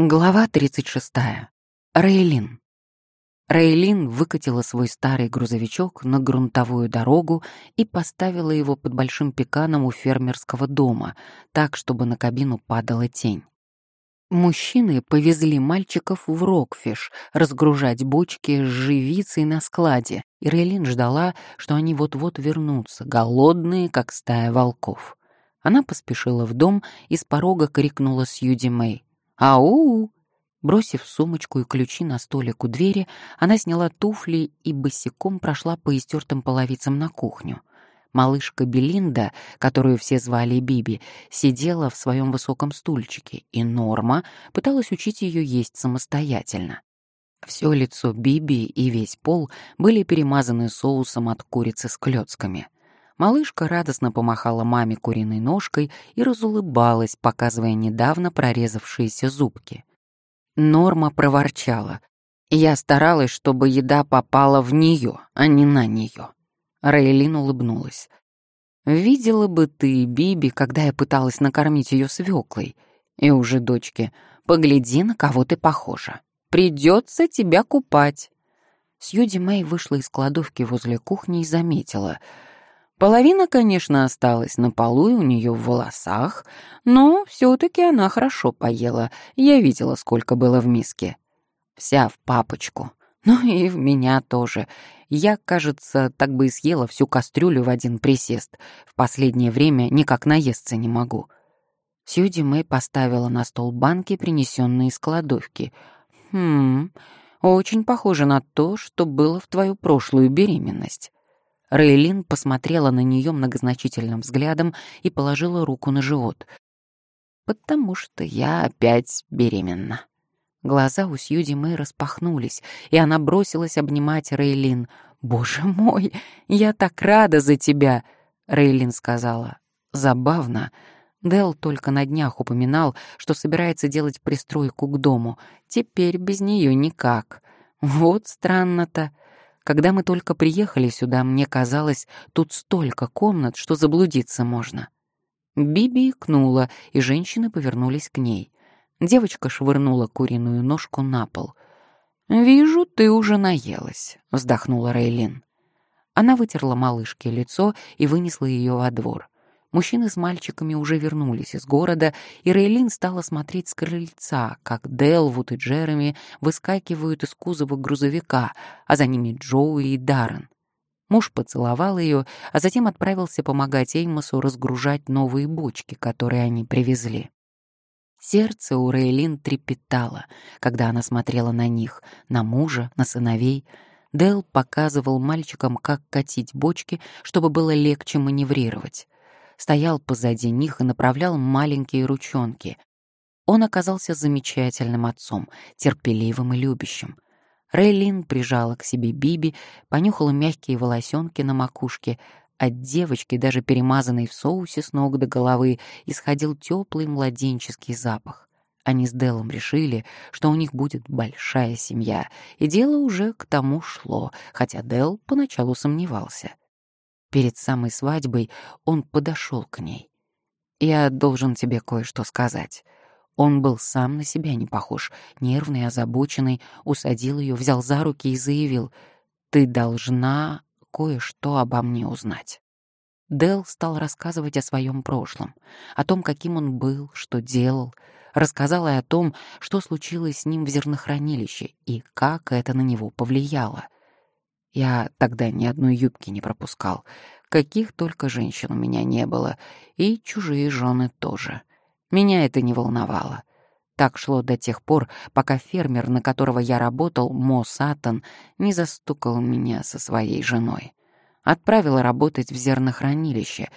Глава 36. Рейлин. Рейлин выкатила свой старый грузовичок на грунтовую дорогу и поставила его под большим пеканом у фермерского дома, так, чтобы на кабину падала тень. Мужчины повезли мальчиков в Рокфиш разгружать бочки с живицей на складе, и Рейлин ждала, что они вот-вот вернутся, голодные, как стая волков. Она поспешила в дом и с порога крикнула Сьюди Мэй. «Ау!» Бросив сумочку и ключи на столик у двери, она сняла туфли и босиком прошла по истертым половицам на кухню. Малышка Белинда, которую все звали Биби, сидела в своем высоком стульчике, и Норма пыталась учить ее есть самостоятельно. Все лицо Биби и весь пол были перемазаны соусом от курицы с клёцками — Малышка радостно помахала маме куриной ножкой и разулыбалась, показывая недавно прорезавшиеся зубки. Норма проворчала. Я старалась, чтобы еда попала в нее, а не на нее. Рейлин улыбнулась. «Видела бы ты Биби, когда я пыталась накормить ее свеклой. И уже дочке, погляди, на кого ты похожа. Придется тебя купать». Сьюди Мэй вышла из кладовки возле кухни и заметила — Половина, конечно, осталась на полу и у нее в волосах, но все-таки она хорошо поела. Я видела, сколько было в миске. Вся в папочку. Ну и в меня тоже. Я, кажется, так бы и съела всю кастрюлю в один присест. В последнее время никак наесться не могу. Сьюди Мэй поставила на стол банки, принесенные из кладовки. «Хм, очень похоже на то, что было в твою прошлую беременность». Рейлин посмотрела на нее многозначительным взглядом и положила руку на живот. «Потому что я опять беременна». Глаза у Сьюди Мэй распахнулись, и она бросилась обнимать Рейлин. «Боже мой, я так рада за тебя!» Рейлин сказала. «Забавно. Дел только на днях упоминал, что собирается делать пристройку к дому. Теперь без нее никак. Вот странно-то. Когда мы только приехали сюда, мне казалось, тут столько комнат, что заблудиться можно. Биби икнула, и женщины повернулись к ней. Девочка швырнула куриную ножку на пол. «Вижу, ты уже наелась», — вздохнула Рейлин. Она вытерла малышке лицо и вынесла ее во двор. Мужчины с мальчиками уже вернулись из города, и Рейлин стала смотреть с крыльца, как Делвуд и Джереми выскакивают из кузова грузовика, а за ними Джоуи и Даррен. Муж поцеловал ее, а затем отправился помогать Эймосу разгружать новые бочки, которые они привезли. Сердце у Рейлин трепетало, когда она смотрела на них, на мужа, на сыновей. Дел показывал мальчикам, как катить бочки, чтобы было легче маневрировать стоял позади них и направлял маленькие ручонки. Он оказался замечательным отцом, терпеливым и любящим. Рейлин прижала к себе Биби, понюхала мягкие волосенки на макушке. От девочки, даже перемазанной в соусе с ног до головы, исходил теплый младенческий запах. Они с Делом решили, что у них будет большая семья, и дело уже к тому шло, хотя Дел поначалу сомневался. Перед самой свадьбой он подошел к ней. «Я должен тебе кое-что сказать». Он был сам на себя не похож, нервный, озабоченный, усадил ее, взял за руки и заявил, «Ты должна кое-что обо мне узнать». Дел стал рассказывать о своем прошлом, о том, каким он был, что делал, рассказал и о том, что случилось с ним в зернохранилище и как это на него повлияло — я тогда ни одной юбки не пропускал. Каких только женщин у меня не было. И чужие жены тоже. Меня это не волновало. Так шло до тех пор, пока фермер, на которого я работал, Мо Сатан, не застукал меня со своей женой. Отправил работать в зернохранилище,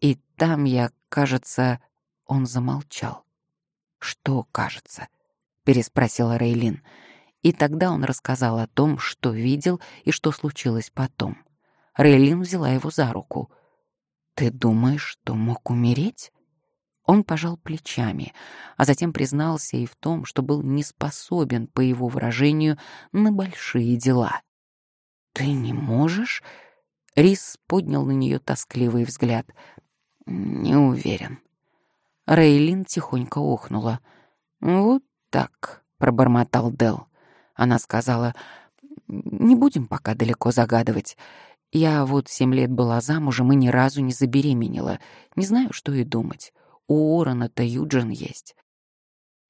и там я, кажется, он замолчал. «Что кажется?» — переспросила Рейлин. И тогда он рассказал о том, что видел и что случилось потом. Рейлин взяла его за руку. «Ты думаешь, что мог умереть?» Он пожал плечами, а затем признался и в том, что был не способен, по его выражению, на большие дела. «Ты не можешь?» Рис поднял на нее тоскливый взгляд. «Не уверен». Рейлин тихонько охнула. «Вот так», — пробормотал Дел. Она сказала, «Не будем пока далеко загадывать. Я вот семь лет была замужем и ни разу не забеременела. Не знаю, что и думать. У Орона-то Юджин есть.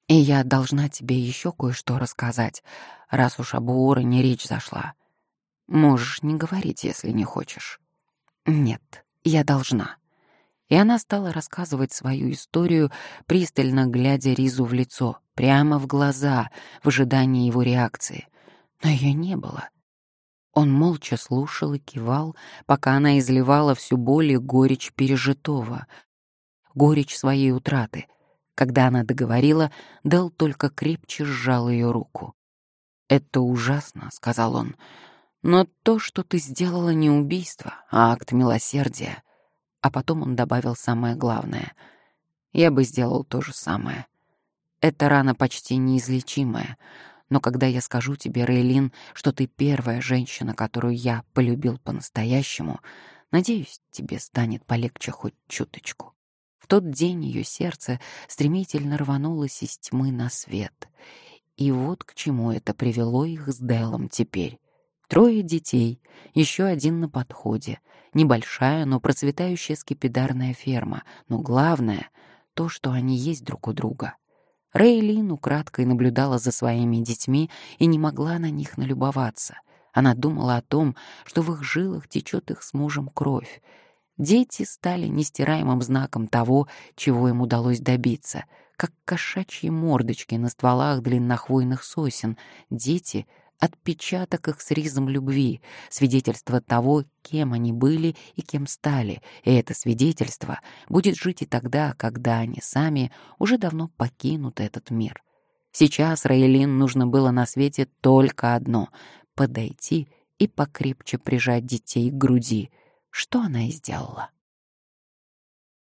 И я должна тебе еще кое-что рассказать, раз уж об Уороне речь зашла. Можешь не говорить, если не хочешь. Нет, я должна. И она стала рассказывать свою историю, пристально глядя Ризу в лицо, прямо в глаза, в ожидании его реакции. Но ее не было. Он молча слушал и кивал, пока она изливала всю боль и горечь пережитого, горечь своей утраты. Когда она договорила, Дел только крепче сжал ее руку. «Это ужасно», — сказал он, — «но то, что ты сделала, не убийство, а акт милосердия». А потом он добавил самое главное. «Я бы сделал то же самое. Эта рана почти неизлечимая, но когда я скажу тебе, Рейлин, что ты первая женщина, которую я полюбил по-настоящему, надеюсь, тебе станет полегче хоть чуточку». В тот день ее сердце стремительно рванулось из тьмы на свет. И вот к чему это привело их с Делом теперь. Трое детей, еще один на подходе, небольшая, но процветающая скипидарная ферма, но главное — то, что они есть друг у друга. Рейлин украдкой наблюдала за своими детьми и не могла на них налюбоваться. Она думала о том, что в их жилах течет их с мужем кровь, Дети стали нестираемым знаком того, чего им удалось добиться, как кошачьи мордочки на стволах длиннохвойных сосен. Дети — отпечаток их с ризом любви, свидетельство того, кем они были и кем стали, и это свидетельство будет жить и тогда, когда они сами уже давно покинут этот мир. Сейчас Раэлин нужно было на свете только одно — подойти и покрепче прижать детей к груди — что она и сделала.